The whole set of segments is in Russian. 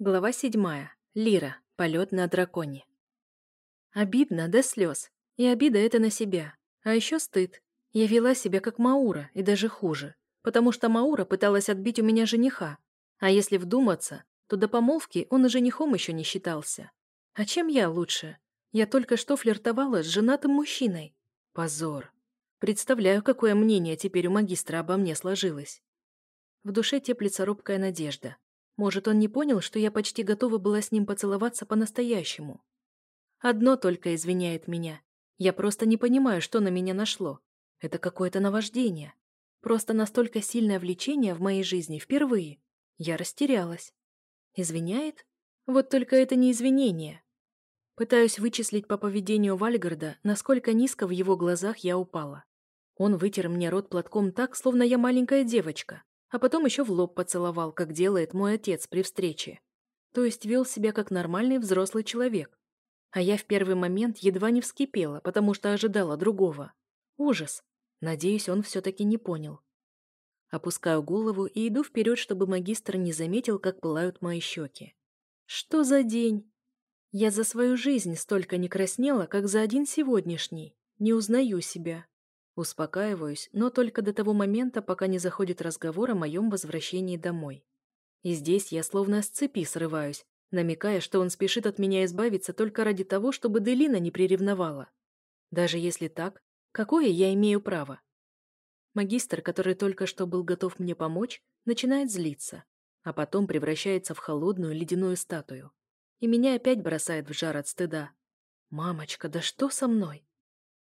Глава седьмая. Лира. Полет на драконе. Обидно до слез. И обида это на себя. А еще стыд. Я вела себя как Маура, и даже хуже. Потому что Маура пыталась отбить у меня жениха. А если вдуматься, то до помолвки он и женихом еще не считался. А чем я лучше? Я только что флиртовала с женатым мужчиной. Позор. Представляю, какое мнение теперь у магистра обо мне сложилось. В душе теплится робкая надежда. Может, он не понял, что я почти готова была с ним поцеловаться по-настоящему. Одно только извиняет меня. Я просто не понимаю, что на меня нашло. Это какое-то наваждение. Просто настолько сильное влечение в моей жизни впервые. Я растерялась. Извиняет? Вот только это не извинение. Пытаюсь вычислить по поведению Вальгарда, насколько низко в его глазах я упала. Он вытер мне рот платком так, словно я маленькая девочка а потом еще в лоб поцеловал, как делает мой отец при встрече. То есть вел себя как нормальный взрослый человек. А я в первый момент едва не вскипела, потому что ожидала другого. Ужас. Надеюсь, он все-таки не понял. Опускаю голову и иду вперед, чтобы магистр не заметил, как пылают мои щеки. Что за день? Я за свою жизнь столько не краснела, как за один сегодняшний. Не узнаю себя. Успокаиваюсь, но только до того момента, пока не заходит разговор о моем возвращении домой. И здесь я словно с цепи срываюсь, намекая, что он спешит от меня избавиться только ради того, чтобы Делина не приревновала. Даже если так, какое я имею право? Магистр, который только что был готов мне помочь, начинает злиться, а потом превращается в холодную ледяную статую. И меня опять бросает в жар от стыда. «Мамочка, да что со мной?»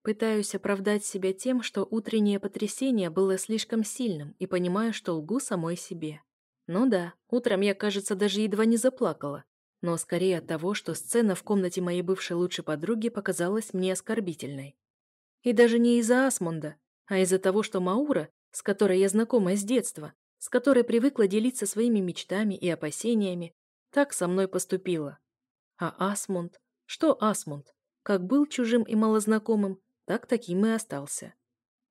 Пытаюсь оправдать себя тем, что утреннее потрясение было слишком сильным и понимаю, что лгу самой себе. Ну да, утром я, кажется, даже едва не заплакала, но скорее от того, что сцена в комнате моей бывшей лучшей подруги показалась мне оскорбительной. И даже не из-за Асмунда, а из-за того, что Маура, с которой я знакома с детства, с которой привыкла делиться своими мечтами и опасениями, так со мной поступила. А Асмунд? Что Асмунд? Как был чужим и малознакомым, так таким и остался.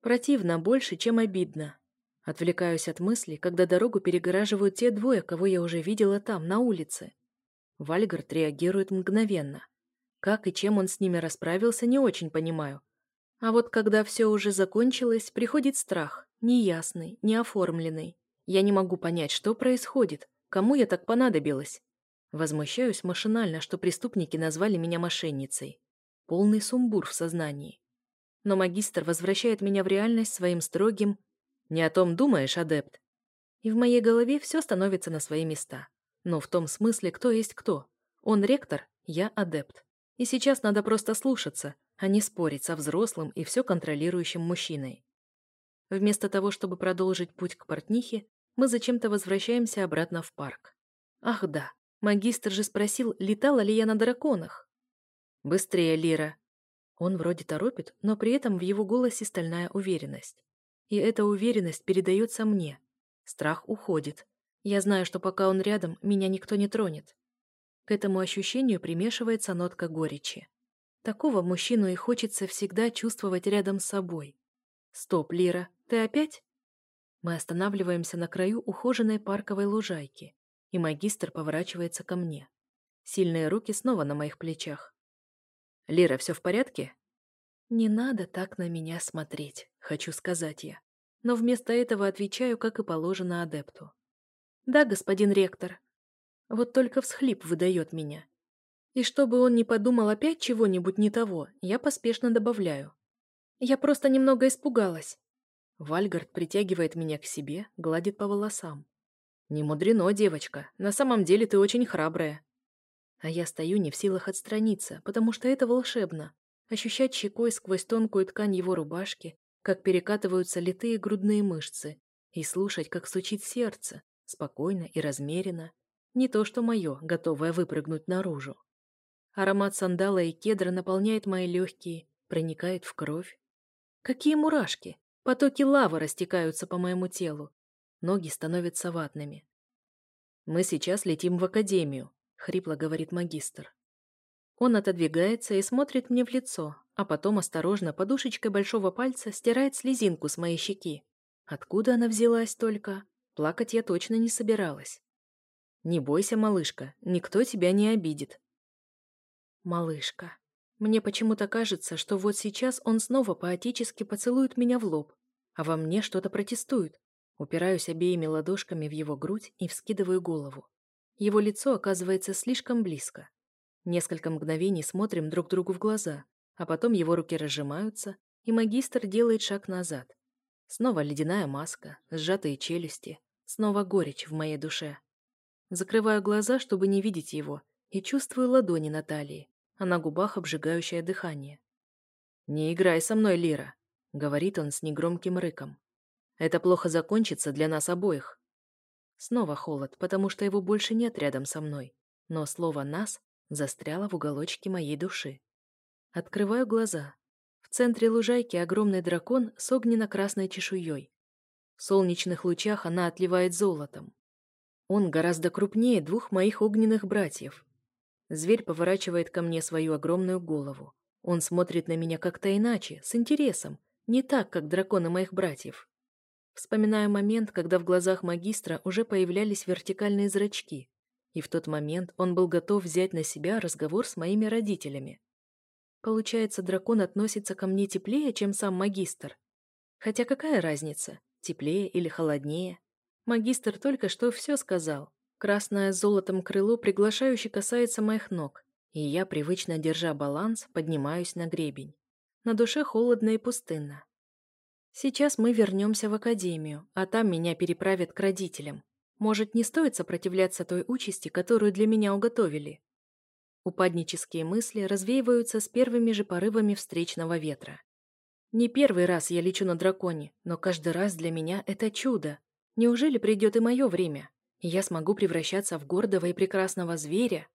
Противно больше, чем обидно. Отвлекаюсь от мысли, когда дорогу перегораживают те двое, кого я уже видела там, на улице. Вальгард реагирует мгновенно. Как и чем он с ними расправился, не очень понимаю. А вот когда все уже закончилось, приходит страх, неясный, неоформленный. Я не могу понять, что происходит, кому я так понадобилась. Возмущаюсь машинально, что преступники назвали меня мошенницей. Полный сумбур в сознании но магистр возвращает меня в реальность своим строгим «Не о том думаешь, адепт?» И в моей голове все становится на свои места. Но в том смысле, кто есть кто. Он ректор, я адепт. И сейчас надо просто слушаться, а не спорить со взрослым и все контролирующим мужчиной. Вместо того, чтобы продолжить путь к портнихе, мы зачем-то возвращаемся обратно в парк. Ах да, магистр же спросил, летала ли я на драконах. «Быстрее, Лира!» Он вроде торопит, но при этом в его голосе стальная уверенность. И эта уверенность передается мне. Страх уходит. Я знаю, что пока он рядом, меня никто не тронет. К этому ощущению примешивается нотка горечи. Такого мужчину и хочется всегда чувствовать рядом с собой. «Стоп, Лира, ты опять?» Мы останавливаемся на краю ухоженной парковой лужайки, и магистр поворачивается ко мне. Сильные руки снова на моих плечах. «Лера, все в порядке?» «Не надо так на меня смотреть», — хочу сказать я. Но вместо этого отвечаю, как и положено адепту. «Да, господин ректор». Вот только всхлип выдает меня. И чтобы он не подумал опять чего-нибудь не того, я поспешно добавляю. Я просто немного испугалась. Вальгард притягивает меня к себе, гладит по волосам. «Не мудрено, девочка. На самом деле ты очень храбрая. А я стою не в силах отстраниться, потому что это волшебно. Ощущать щекой сквозь тонкую ткань его рубашки, как перекатываются литые грудные мышцы, и слушать, как стучит сердце, спокойно и размеренно. Не то что мое, готовое выпрыгнуть наружу. Аромат сандала и кедра наполняет мои легкие, проникает в кровь. Какие мурашки! Потоки лавы растекаются по моему телу. Ноги становятся ватными. Мы сейчас летим в академию, хрипло говорит магистр. Он отодвигается и смотрит мне в лицо, а потом осторожно подушечкой большого пальца стирает слезинку с моей щеки. Откуда она взялась только? Плакать я точно не собиралась. Не бойся, малышка, никто тебя не обидит. Малышка. Мне почему-то кажется, что вот сейчас он снова поотечески поцелует меня в лоб, а во мне что-то протестует. Упираюсь обеими ладошками в его грудь и вскидываю голову. Его лицо оказывается слишком близко. Несколько мгновений смотрим друг другу в глаза, а потом его руки разжимаются, и магистр делает шаг назад. Снова ледяная маска, сжатые челюсти, снова горечь в моей душе. Закрываю глаза, чтобы не видеть его, и чувствую ладони на талии, а на губах обжигающее дыхание. «Не играй со мной, Лира», — говорит он с негромким рыком. «Это плохо закончится для нас обоих». Снова холод, потому что его больше нет рядом со мной, но слово «нас» застряло в уголочке моей души. Открываю глаза. В центре лужайки огромный дракон с огненно-красной чешуей. В солнечных лучах она отливает золотом. Он гораздо крупнее двух моих огненных братьев. Зверь поворачивает ко мне свою огромную голову. Он смотрит на меня как-то иначе, с интересом, не так, как драконы моих братьев. Вспоминаю момент, когда в глазах магистра уже появлялись вертикальные зрачки, и в тот момент он был готов взять на себя разговор с моими родителями. Получается, дракон относится ко мне теплее, чем сам магистр. Хотя какая разница, теплее или холоднее? Магистр только что все сказал. Красное с золотом крыло приглашающе касается моих ног, и я, привычно держа баланс, поднимаюсь на гребень. На душе холодно и пустынно. Сейчас мы вернемся в академию, а там меня переправят к родителям. Может, не стоит сопротивляться той участи, которую для меня уготовили? Упаднические мысли развеиваются с первыми же порывами встречного ветра. Не первый раз я лечу на драконе, но каждый раз для меня это чудо, Неужели придет и мое время, я смогу превращаться в гордого и прекрасного зверя?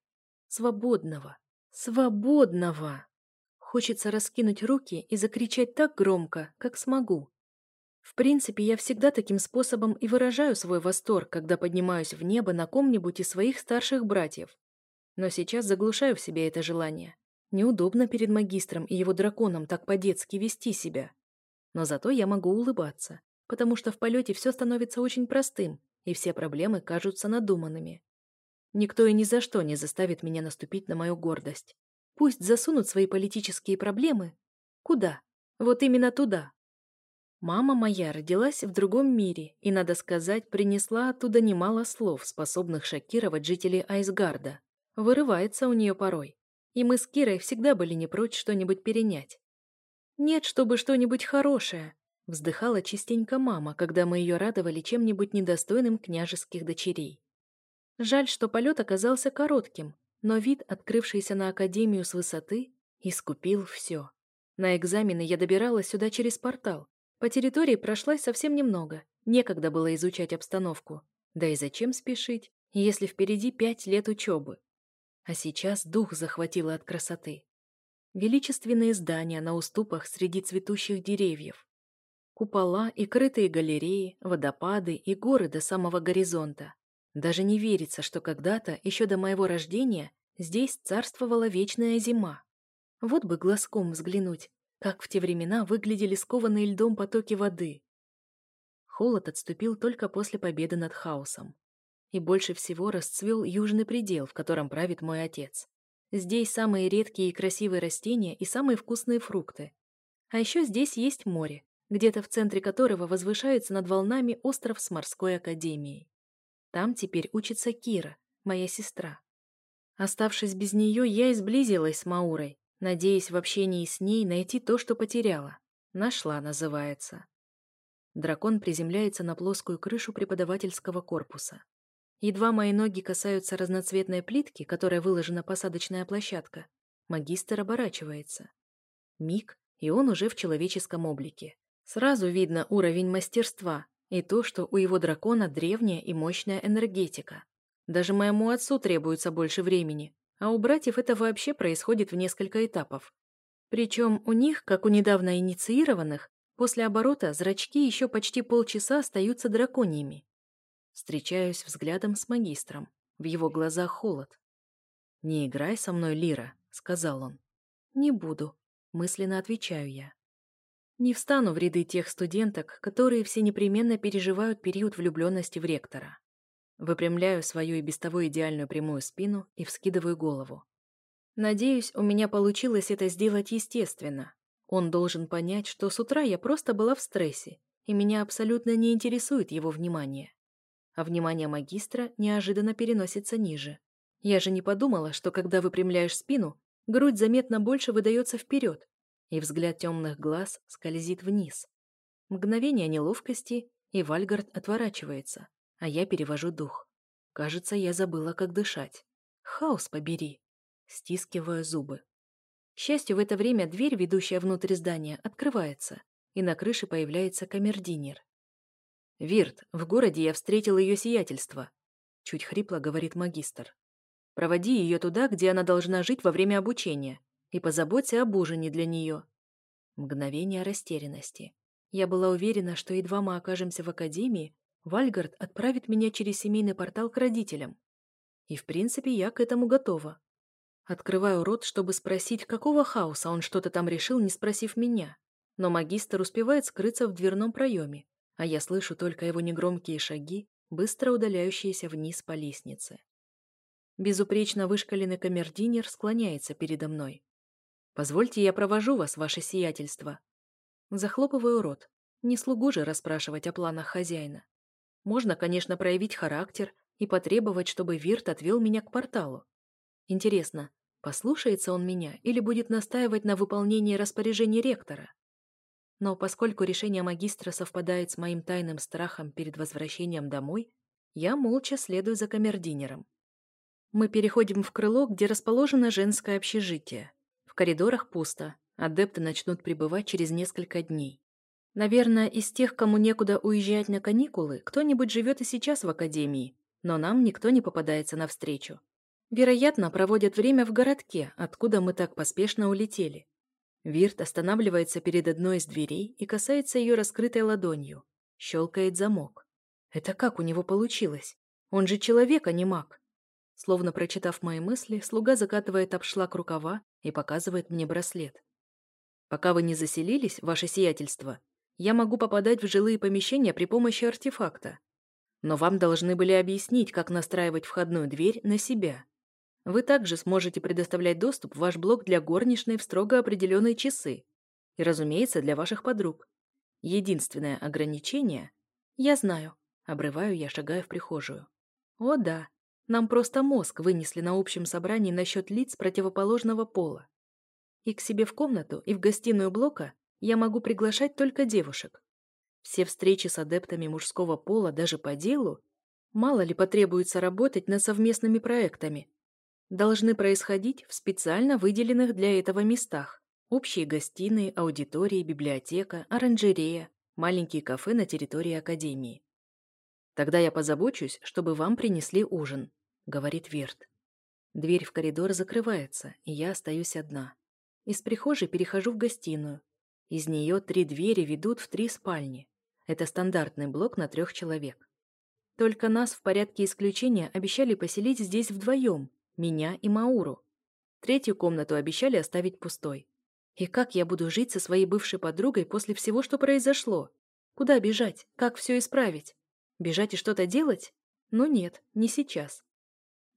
Свободного. Свободного! Хочется раскинуть руки и закричать так громко, как смогу. В принципе, я всегда таким способом и выражаю свой восторг, когда поднимаюсь в небо на ком-нибудь из своих старших братьев. Но сейчас заглушаю в себе это желание. Неудобно перед магистром и его драконом так по-детски вести себя. Но зато я могу улыбаться потому что в полете все становится очень простым, и все проблемы кажутся надуманными. Никто и ни за что не заставит меня наступить на мою гордость. Пусть засунут свои политические проблемы. Куда? Вот именно туда. Мама моя родилась в другом мире и, надо сказать, принесла оттуда немало слов, способных шокировать жителей Айсгарда. Вырывается у нее порой. И мы с Кирой всегда были не прочь что-нибудь перенять. Нет, чтобы что-нибудь хорошее, Вздыхала частенько мама, когда мы ее радовали чем-нибудь недостойным княжеских дочерей. Жаль, что полет оказался коротким, но вид, открывшийся на Академию с высоты, искупил все. На экзамены я добиралась сюда через портал. По территории прошлась совсем немного, некогда было изучать обстановку. Да и зачем спешить, если впереди пять лет учебы? А сейчас дух захватило от красоты. Величественные здания на уступах среди цветущих деревьев, Купола и крытые галереи, водопады и горы до самого горизонта. Даже не верится, что когда-то, еще до моего рождения, здесь царствовала вечная зима. Вот бы глазком взглянуть, как в те времена выглядели скованные льдом потоки воды. Холод отступил только после победы над хаосом. И больше всего расцвел южный предел, в котором правит мой отец. Здесь самые редкие и красивые растения и самые вкусные фрукты. А еще здесь есть море, где-то в центре которого возвышается над волнами остров с морской академией. Там теперь учится Кира, моя сестра. Оставшись без нее, я изблизилась с Маурой, надеясь в общении с ней найти то, что потеряла. Нашла, называется. Дракон приземляется на плоскую крышу преподавательского корпуса. Едва мои ноги касаются разноцветной плитки, которой выложена посадочная площадка, магистр оборачивается. Миг, и он уже в человеческом облике. Сразу видно уровень мастерства и то, что у его дракона древняя и мощная энергетика. Даже моему отцу требуется больше времени, а у братьев это вообще происходит в несколько этапов. Причем у них, как у недавно инициированных, после оборота зрачки еще почти полчаса остаются драконьями. Встречаюсь взглядом с магистром. В его глазах холод. «Не играй со мной, Лира», — сказал он. «Не буду», — мысленно отвечаю я. Не встану в ряды тех студенток, которые все непременно переживают период влюбленности в ректора. Выпрямляю свою и без того идеальную прямую спину и вскидываю голову. Надеюсь, у меня получилось это сделать естественно. Он должен понять, что с утра я просто была в стрессе, и меня абсолютно не интересует его внимание. А внимание магистра неожиданно переносится ниже. Я же не подумала, что когда выпрямляешь спину, грудь заметно больше выдается вперед, и взгляд темных глаз скользит вниз. Мгновение неловкости, и Вальгард отворачивается, а я перевожу дух. Кажется, я забыла, как дышать. Хаос побери. Стискиваю зубы. К счастью, в это время дверь, ведущая внутрь здания, открывается, и на крыше появляется камердинер. «Вирт, в городе я встретил ее сиятельство», — чуть хрипло говорит магистр. «Проводи ее туда, где она должна жить во время обучения, и позаботься об ужине для нее». Мгновение растерянности. Я была уверена, что едва мы окажемся в академии, Вальгард отправит меня через семейный портал к родителям. И, в принципе, я к этому готова. Открываю рот, чтобы спросить, какого хаоса он что-то там решил, не спросив меня. Но магистр успевает скрыться в дверном проеме, а я слышу только его негромкие шаги, быстро удаляющиеся вниз по лестнице. Безупречно вышкаленный камердинер склоняется передо мной. «Позвольте, я провожу вас, ваше сиятельство». Захлопываю рот. Не слугу же расспрашивать о планах хозяина. Можно, конечно, проявить характер и потребовать, чтобы Вирт отвел меня к порталу. Интересно, послушается он меня или будет настаивать на выполнении распоряжений ректора? Но поскольку решение магистра совпадает с моим тайным страхом перед возвращением домой, я молча следую за камердинером. Мы переходим в крыло, где расположено женское общежитие. Коридорах пусто, адепты начнут прибывать через несколько дней. Наверное, из тех, кому некуда уезжать на каникулы, кто-нибудь живет и сейчас в академии, но нам никто не попадается навстречу. Вероятно, проводят время в городке, откуда мы так поспешно улетели. Вирт останавливается перед одной из дверей и касается ее раскрытой ладонью. Щелкает замок. Это как у него получилось? Он же человек, а не маг. Словно прочитав мои мысли, слуга закатывает обшлак рукава и показывает мне браслет. Пока вы не заселились, ваше сиятельство, я могу попадать в жилые помещения при помощи артефакта. Но вам должны были объяснить, как настраивать входную дверь на себя. Вы также сможете предоставлять доступ в ваш блок для горничной в строго определенные часы. И, разумеется, для ваших подруг. Единственное ограничение... Я знаю. Обрываю я, шагая в прихожую. О да, нам просто мозг вынесли на общем собрании насчет лиц противоположного пола. И к себе в комнату, и в гостиную блока я могу приглашать только девушек. Все встречи с адептами мужского пола даже по делу, мало ли потребуется работать над совместными проектами, должны происходить в специально выделенных для этого местах. Общие гостиные, аудитории, библиотека, оранжерея, маленькие кафе на территории академии. «Тогда я позабочусь, чтобы вам принесли ужин», — говорит Верт. Дверь в коридор закрывается, и я остаюсь одна. Из прихожей перехожу в гостиную, из нее три двери ведут в три спальни. Это стандартный блок на трех человек. Только нас в порядке исключения обещали поселить здесь вдвоем, меня и Мауру. Третью комнату обещали оставить пустой. И как я буду жить со своей бывшей подругой после всего, что произошло? Куда бежать? Как все исправить? Бежать и что-то делать? Ну нет, не сейчас.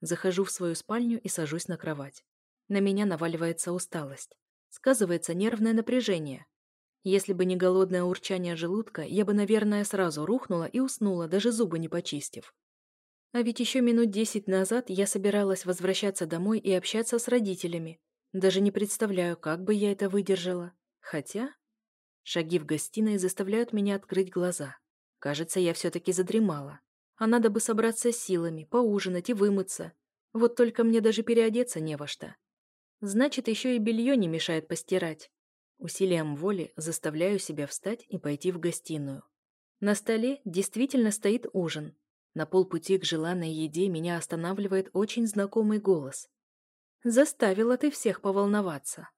Захожу в свою спальню и сажусь на кровать. На меня наваливается усталость. Сказывается нервное напряжение. Если бы не голодное урчание желудка, я бы, наверное, сразу рухнула и уснула, даже зубы не почистив. А ведь еще минут десять назад я собиралась возвращаться домой и общаться с родителями. Даже не представляю, как бы я это выдержала. Хотя... Шаги в гостиной заставляют меня открыть глаза. Кажется, я все-таки задремала. А надо бы собраться силами, поужинать и вымыться. Вот только мне даже переодеться не во что. Значит, еще и белье не мешает постирать. Усилием воли заставляю себя встать и пойти в гостиную. На столе действительно стоит ужин. На полпути к желанной еде меня останавливает очень знакомый голос. «Заставила ты всех поволноваться».